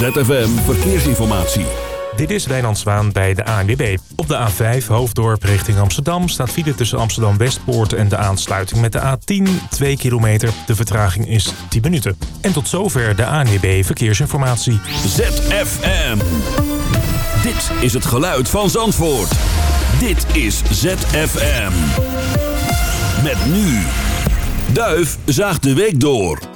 ZFM Verkeersinformatie. Dit is Wijnand Zwaan bij de ANWB. Op de A5 Hoofddorp richting Amsterdam staat file tussen Amsterdam-Westpoort en de aansluiting met de A10 2 kilometer. De vertraging is 10 minuten. En tot zover de ANWB Verkeersinformatie. ZFM. Dit is het geluid van Zandvoort. Dit is ZFM. Met nu. Duif zaagt de week door.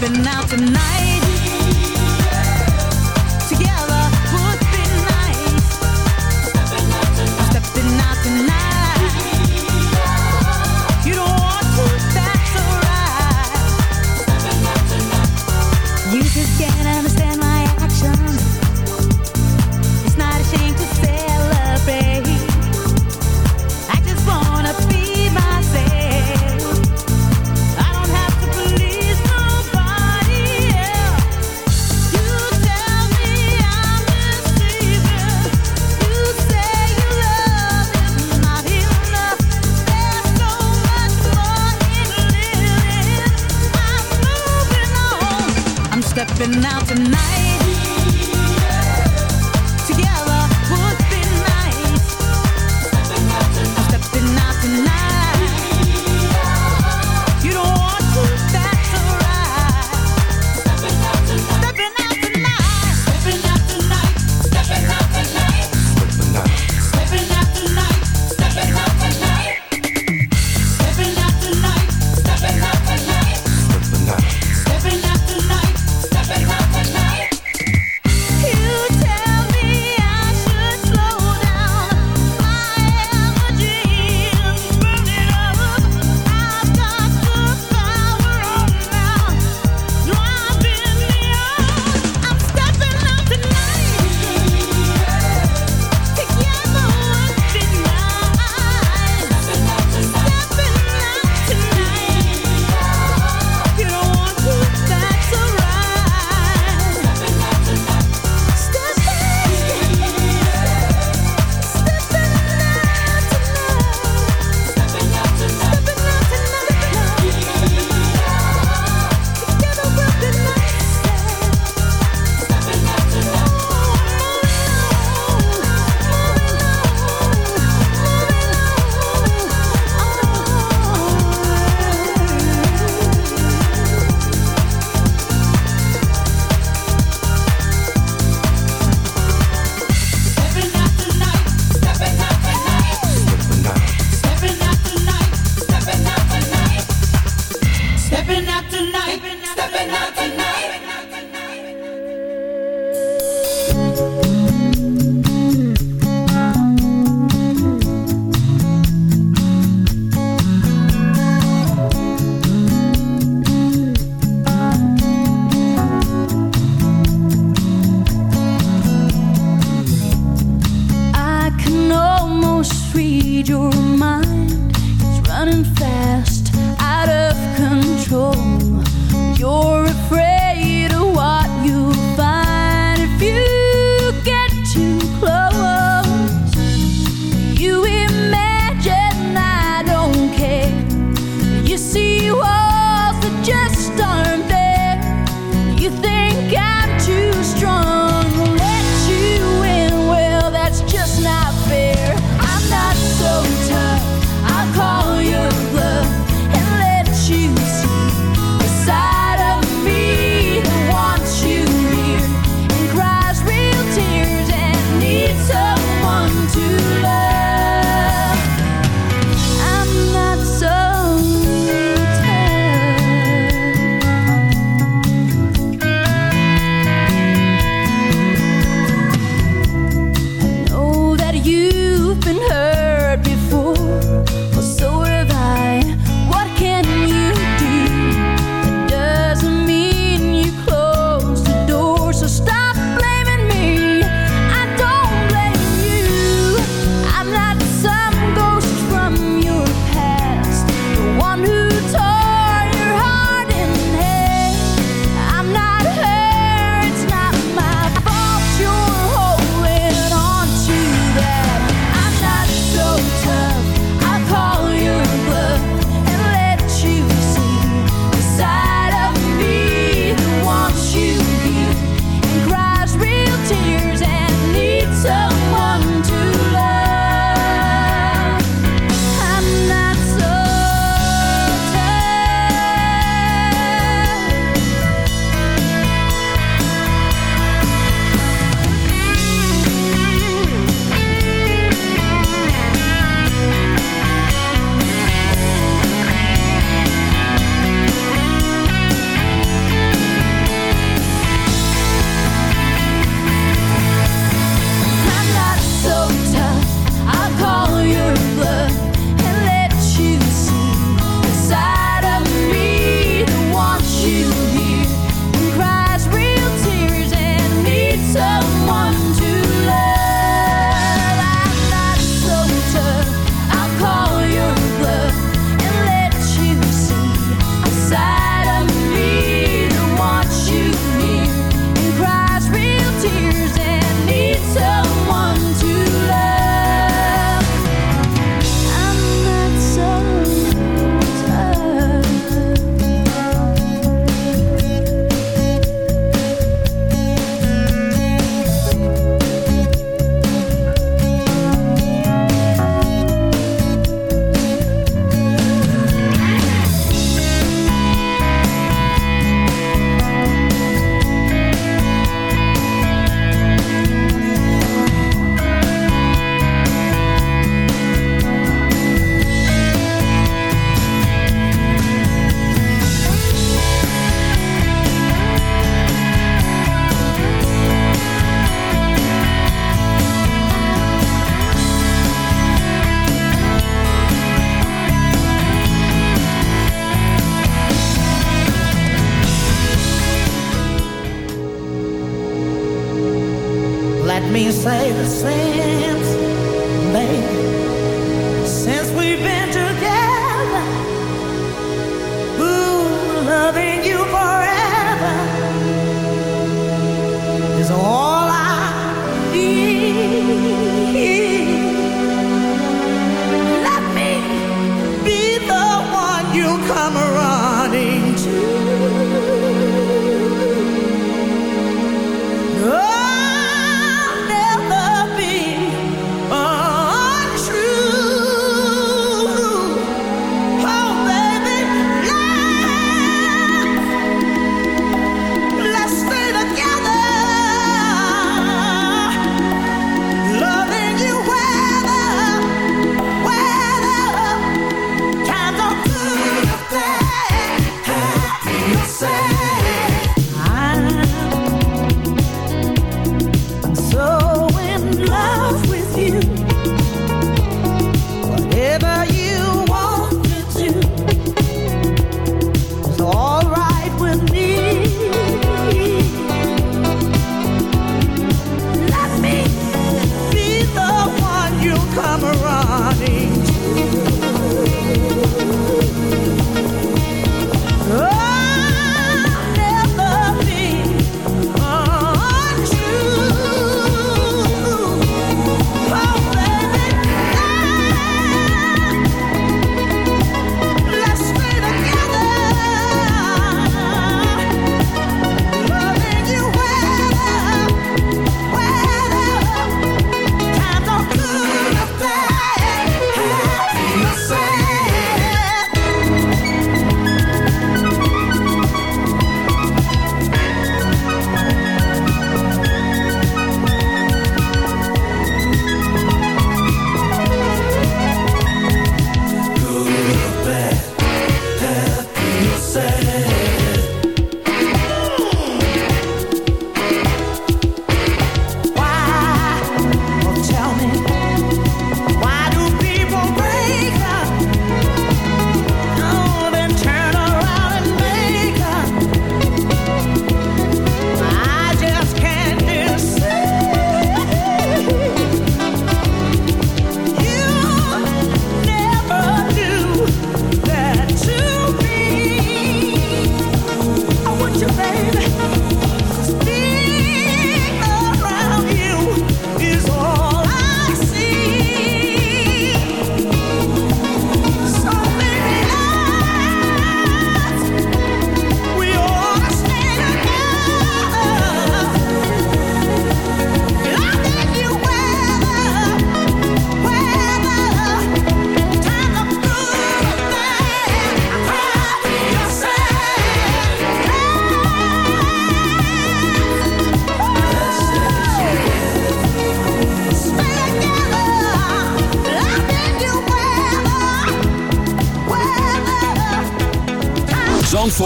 been out tonight.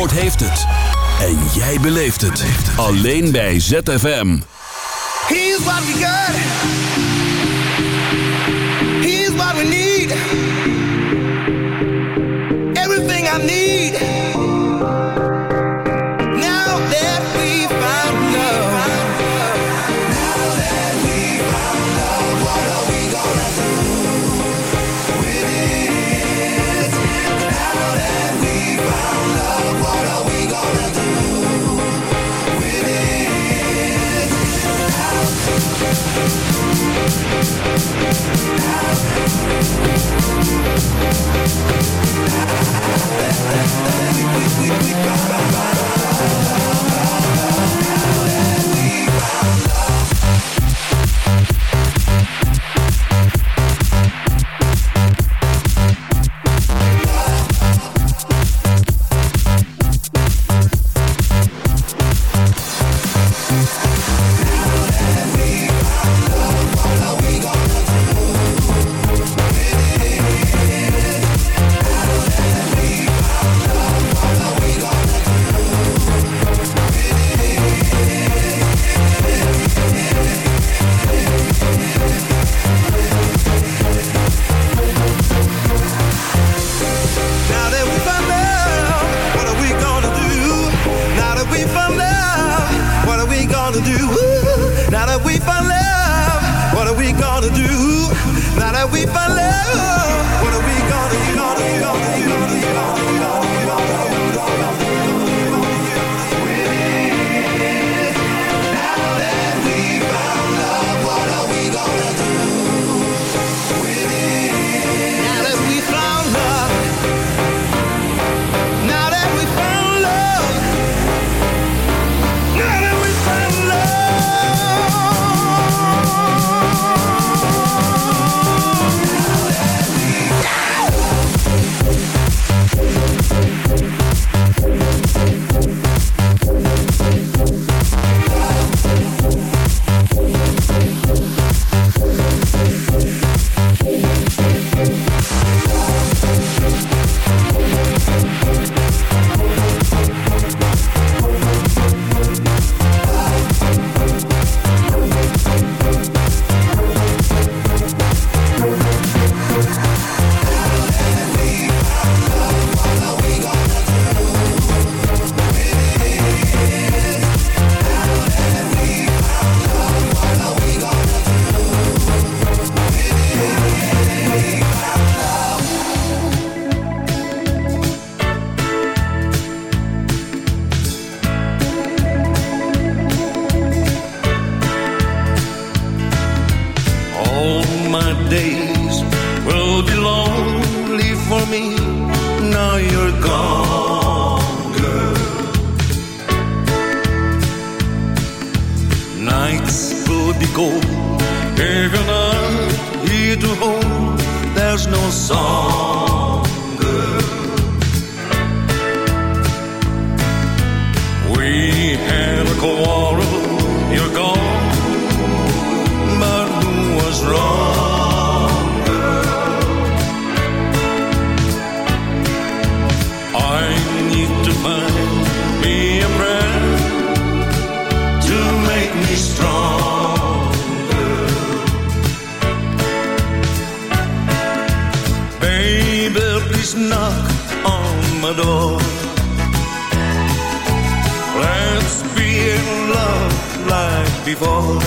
Zandvoort heeft het. En jij beleeft het. Alleen bij ZFM. Here's what we got. Here's what we need. We, we, we, we, we, days will be lonely for me now you're gone, girl. Nights will be cold, even I here to home. There's no song. rivolta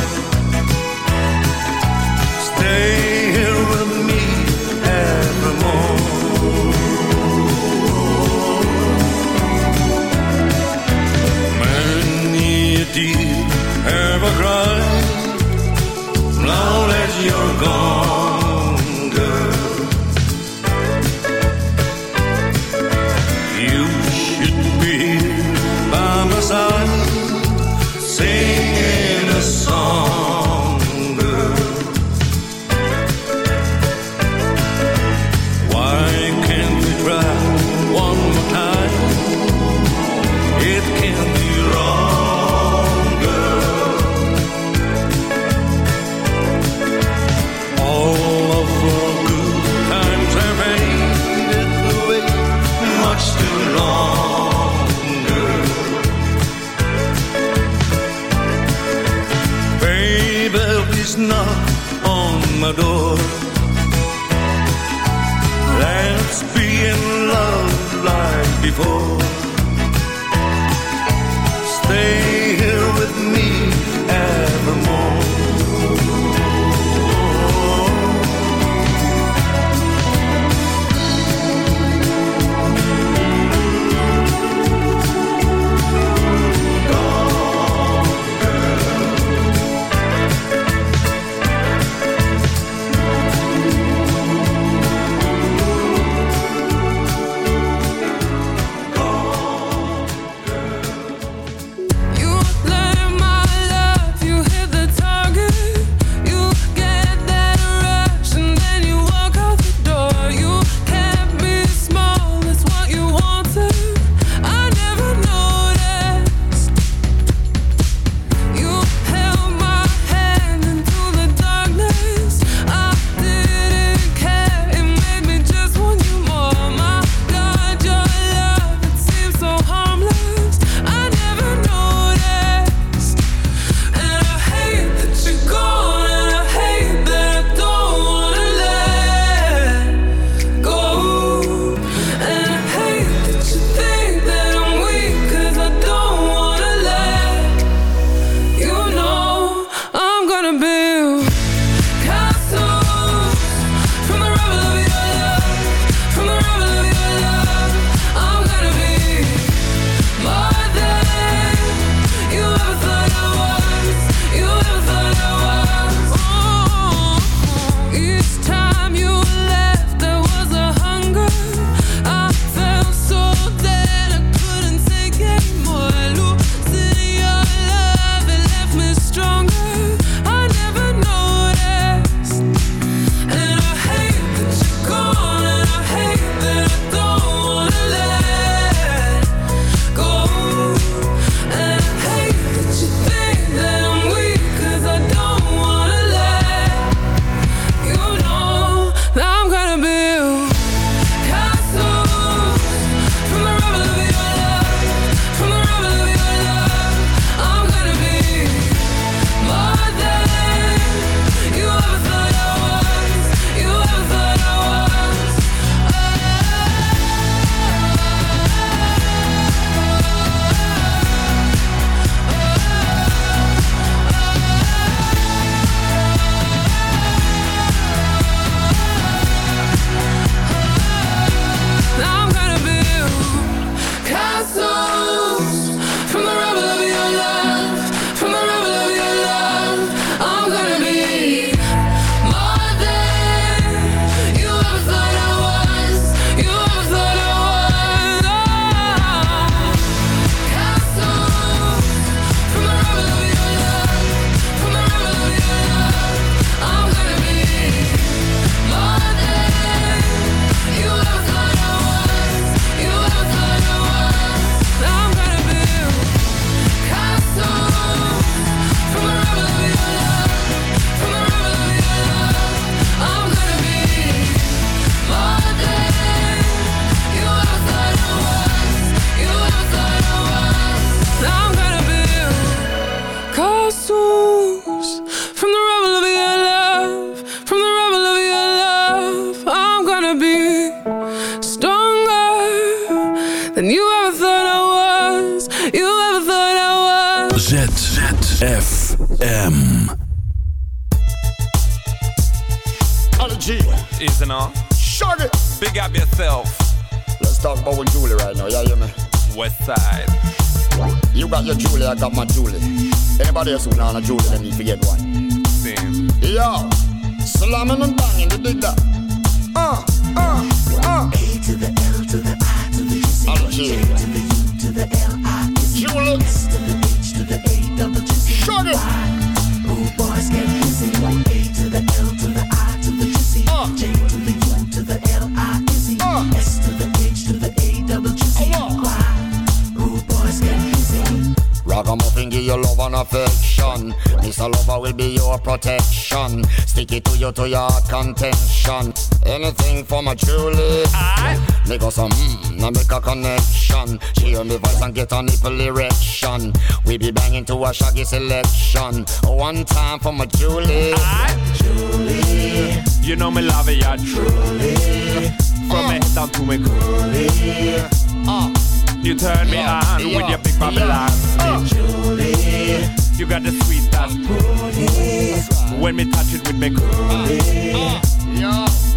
time you. know. Shut it. Big up yourself. Let's talk about with Julie right now. Yeah, hear me? West side. You got your Julie, I got my Julie. Anybody else who not a Julie, then you forget one. Same. Yo, slamming and banging, you dig that? Uh, uh, uh. A to the L to the I to the C to the J to the U to the L I Julie. S to the H to the A double G C. Shut it. Oh, boys get busy. A to the L to the I to the J talk. your love and affection. Mr. Lover will be your protection. Stick it to you to your contention. Anything for my Julie. Aye. Make us some mmm, now make a connection. She hear me voice and get a nipple erection. We be banging to a shaggy selection. One time for my Julie. Aye. Julie. You know me love ya truly. From mm. uh. me down to me coolie. Uh. You turn me yeah, on yeah, with your big Babylon. Yeah. Uh. Julie. You got the sweetest coolie. When me touch it with me coolie. yeah.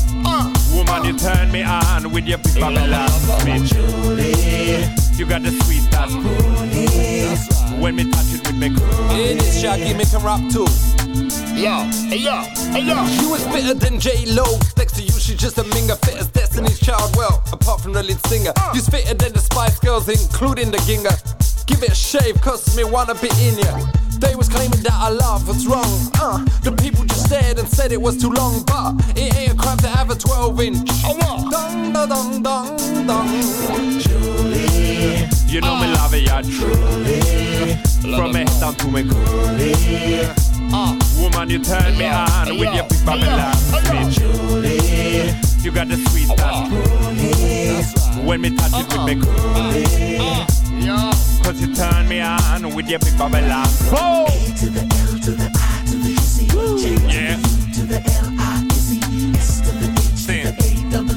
Uh, you turn me on with your big Babylon speech. You got the sweetest coolie. When me touch it with me coolie. It is Shaggy, make him rap too. yo, hey yo, hey yo. She was fitter than J Lo. Next to you, she's just a minger. Fit as Destiny's Child. Well, apart from the lead singer, you's fitter than the Spice Girls, including the Ginger. Give it a shave, cause me wanna be in ya. They was claiming that our love was wrong. Uh, the people just stared and said it was too long, but it ain't a crime to have a 12 inch. Oh, what? Dong, da, dong, dong, dong. You know me love it, yeah, truly. From me head down to me coolie. Uh, Woman, you turn me on with your big Babylon speech. You got the sweetest coolie. When me touch it with me coolie. Cause you turn me on with your big Babylon. Whoa! to the L to the I to the Yeah. to the to the H to the A double.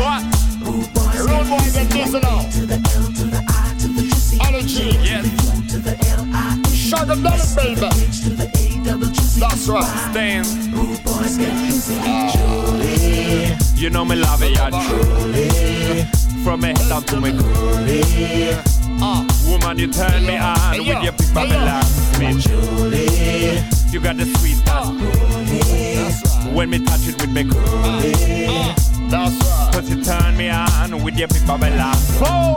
What? Rude boys get this now. to the L to the I to the. Yes. to the L I Shut them down, baby. A That's right. Stand. Boys get busy. You know me love it, yeah, truly. From me head down to me coolie. Uh, Woman, you turn me on Hey, with your big Hey. Babylon speech. You got the sweetest coolie. that's right. When me touch it with me coolie. Uh, that's right. Cause you turn me on with your big Babylon. Whoa!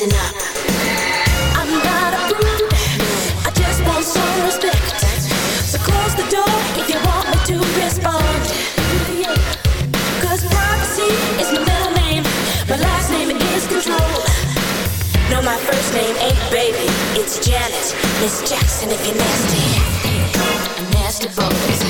I'm not a prude. I just want some respect. So close the door if you want me to respond. Cause privacy is my middle name. My last name is control. No, my first name ain't baby. boys. Miss Jackson if you're nasty. Nasty boys.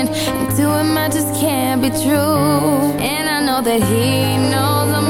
and to him I just can't be true. And I know that he knows I'm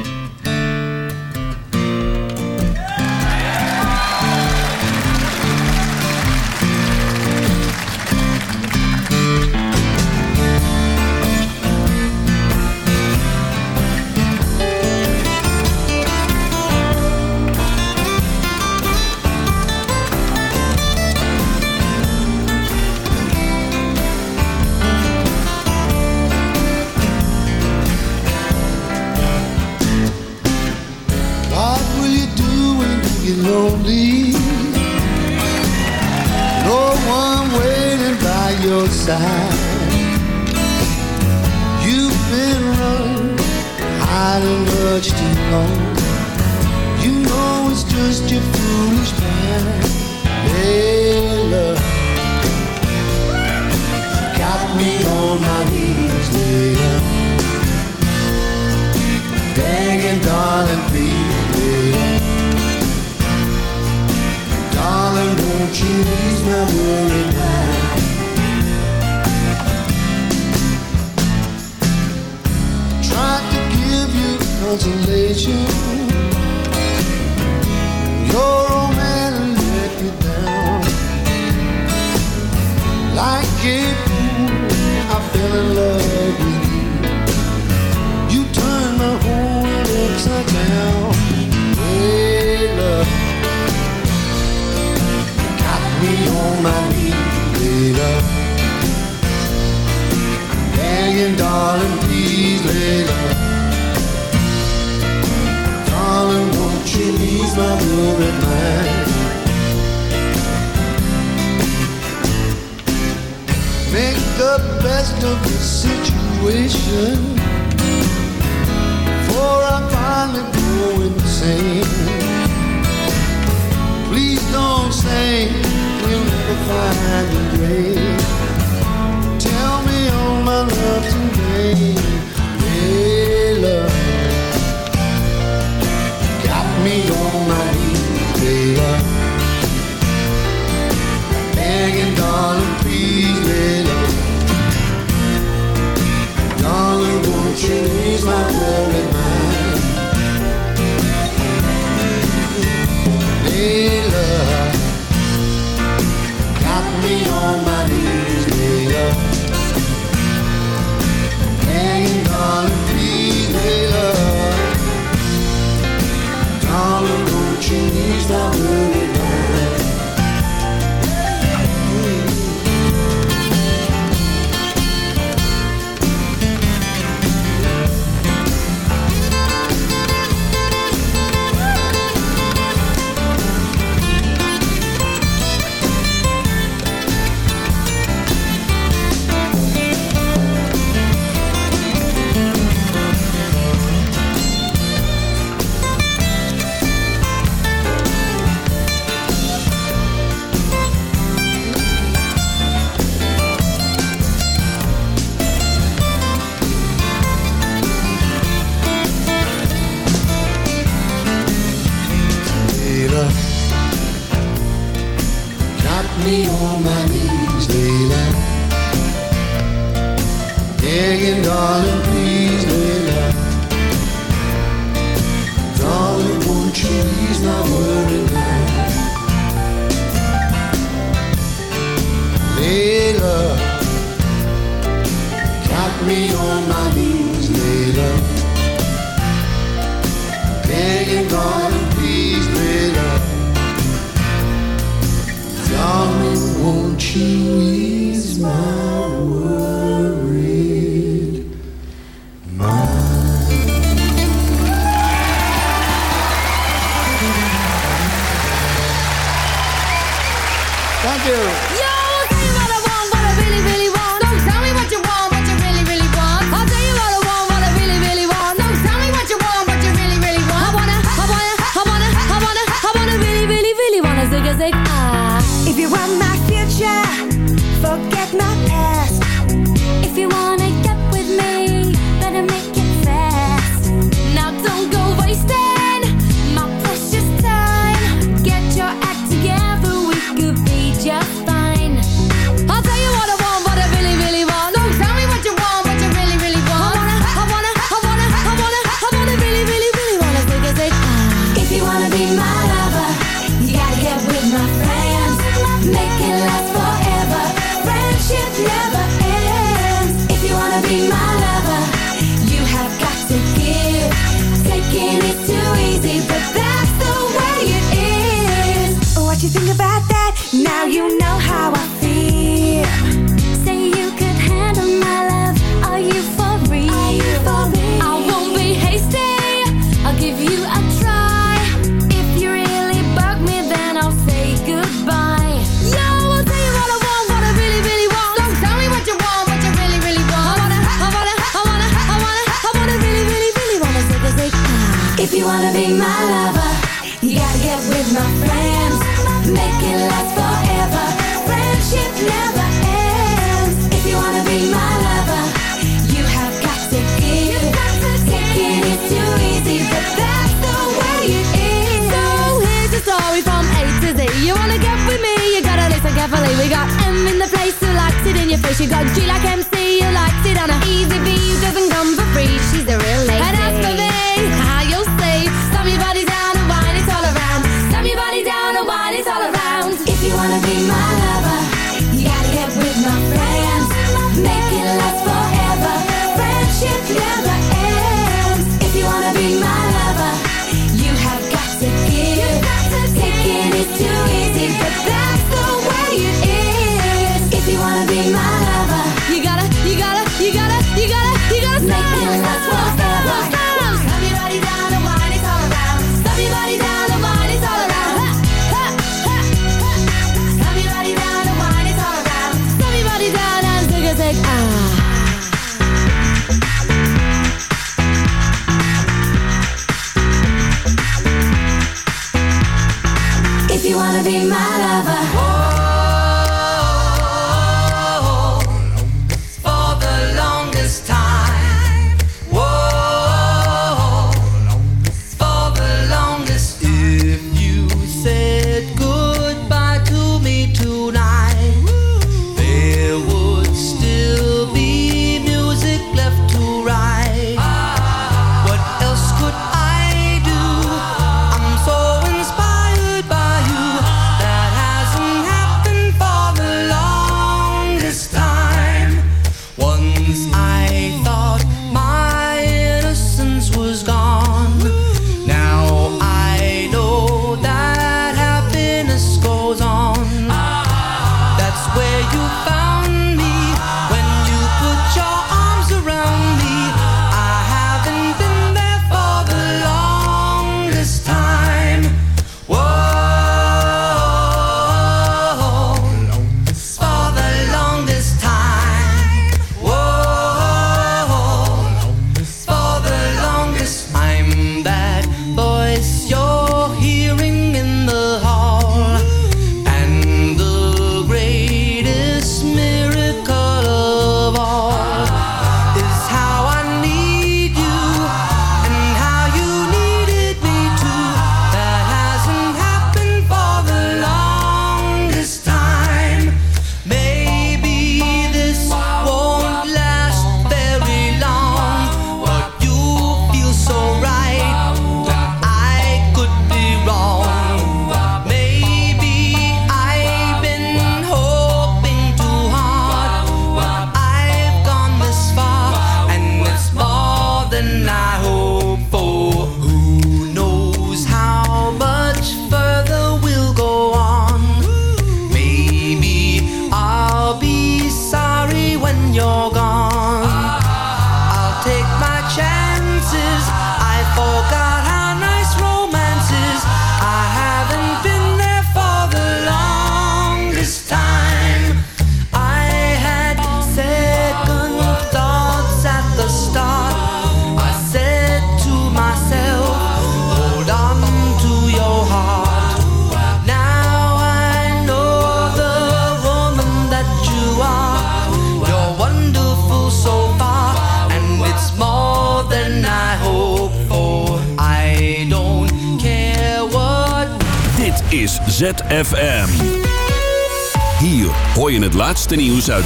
long. You know it's just your foolish plan. Hey, love. Got me on my knees, later. Begging, darling, please, later. Darling, won't you ease my worry? consolation. Your old man let me down. Like it, I fell in love with you. You turned my whole world upside down. Hey, love. Got me on my knees, hey, love. Begging, darling, please, hey, love. lose my worried mind. Make the best of the situation, for I finally go insane. Please don't say we'll never find a grave. Tell me all my love today.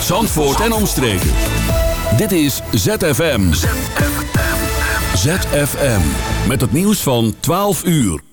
Zandvoort en omstreken. Dit is ZFM. ZFM. Met het nieuws van 12 uur.